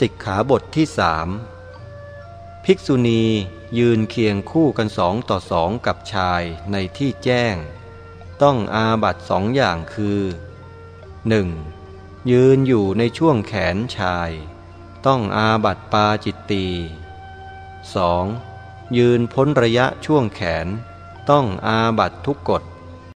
สิกขาบทที่สามภิกษุณียืนเคียงคู่กันสองต่อสองกับชายในที่แจ้ง ต้องอาบัตสองอย่างคือ 1. ยืนอยู่ในช่วงแขนชาย ต้องอาบัตปาจิตตี 2. ยืนพ้นระยะช่วงแขน ต้องอาบัตทุกกฎ